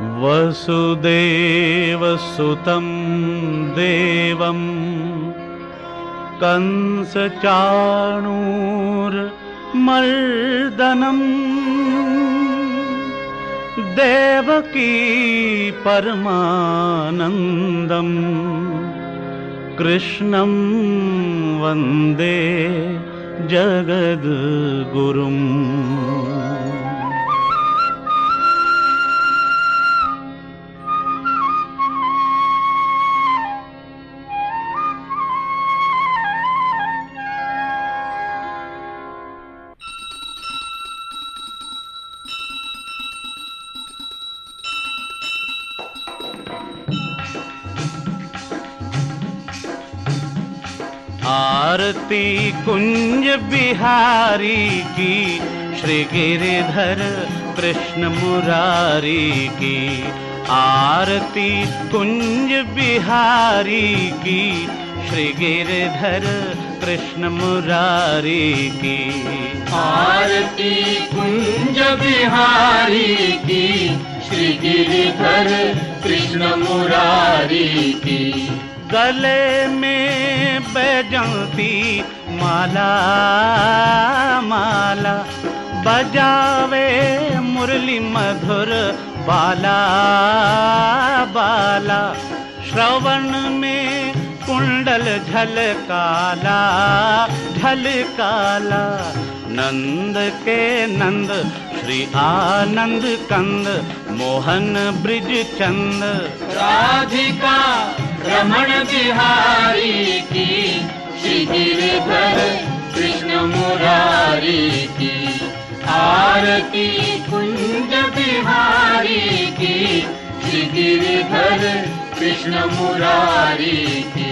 वसुदेवसुतं देवम् कंसचाणूर्मर्दनम् देवकी परमानन्दम् कृष्णं वन्दे जगद्गुरुम् आरती कुंज बिहारी की, श्री गिरिधर कृष्ण मुरारी की। आरती कुंज बिहारी की, श्री गिरिधर कृष्ण मुरारी की। आरती कुंज बिहारी की, श्री गिरिधर कृष्ण मुरारी की। गले में बैजंती माला माला। बजावे मुरली मधुर बाला बाला। श्रवण में कुंडल झलकाला झलकाला। नंद के नंद, श्री आनंद कंद, मोहन ब्रिज चंद राधिका। रमण बिहारी की श्री गिरिधर कृष्ण मुरारी की आरती कुंज बिहारी की श्री गिरिधर कृष्ण मुरारी की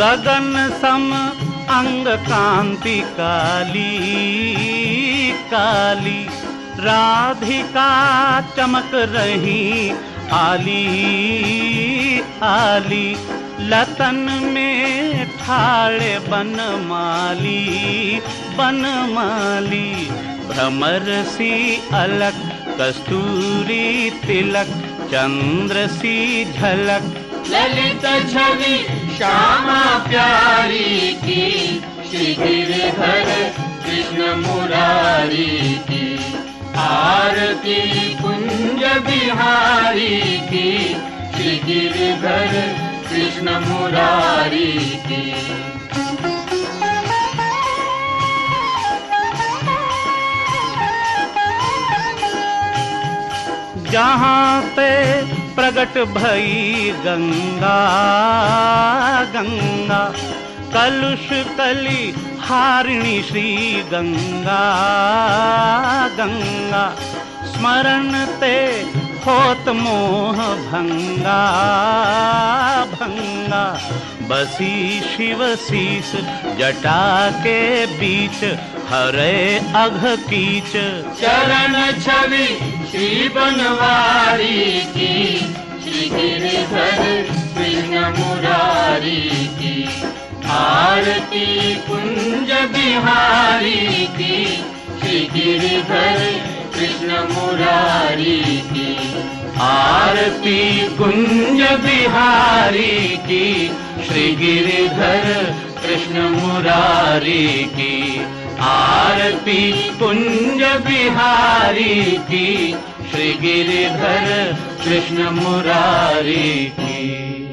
गगन सम अंग कांति काली काली, राधिका चमक रही। आली आली, लतन में ठाड़े बनमाली बनमाली भ्रमर सी अलक, कस्तूरी तिलक, चंद्र सी झलक। ललित छवि, श्यामा प्यारी की। श्री गिरिधर कृष्ण मुरारी की। आरती कुंज बिहारी की, श्री गिरिधर कृष्ण मुरारी की। जहाँ पे प्रगट भई गंगा गंगा कलुष कली हारिणी श्री गंगा गंगा। स्मरण ते होत मोह भंगा भंगा। बसी शिव शीस जटा के बीच, हरे अघ कीच। चरण छवि श्री बनवारी की, श्री गिरिधर आरती कुंज बिहारी की श्री गिरिधर कृष्ण मुरारी की। आरती कुंज बिहारी की श्री गिरिधर कृष्ण मुरारी की। आरती कुंज बिहारी की श्री गिरिधर कृष्ण मुरारी की।